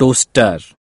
toaster.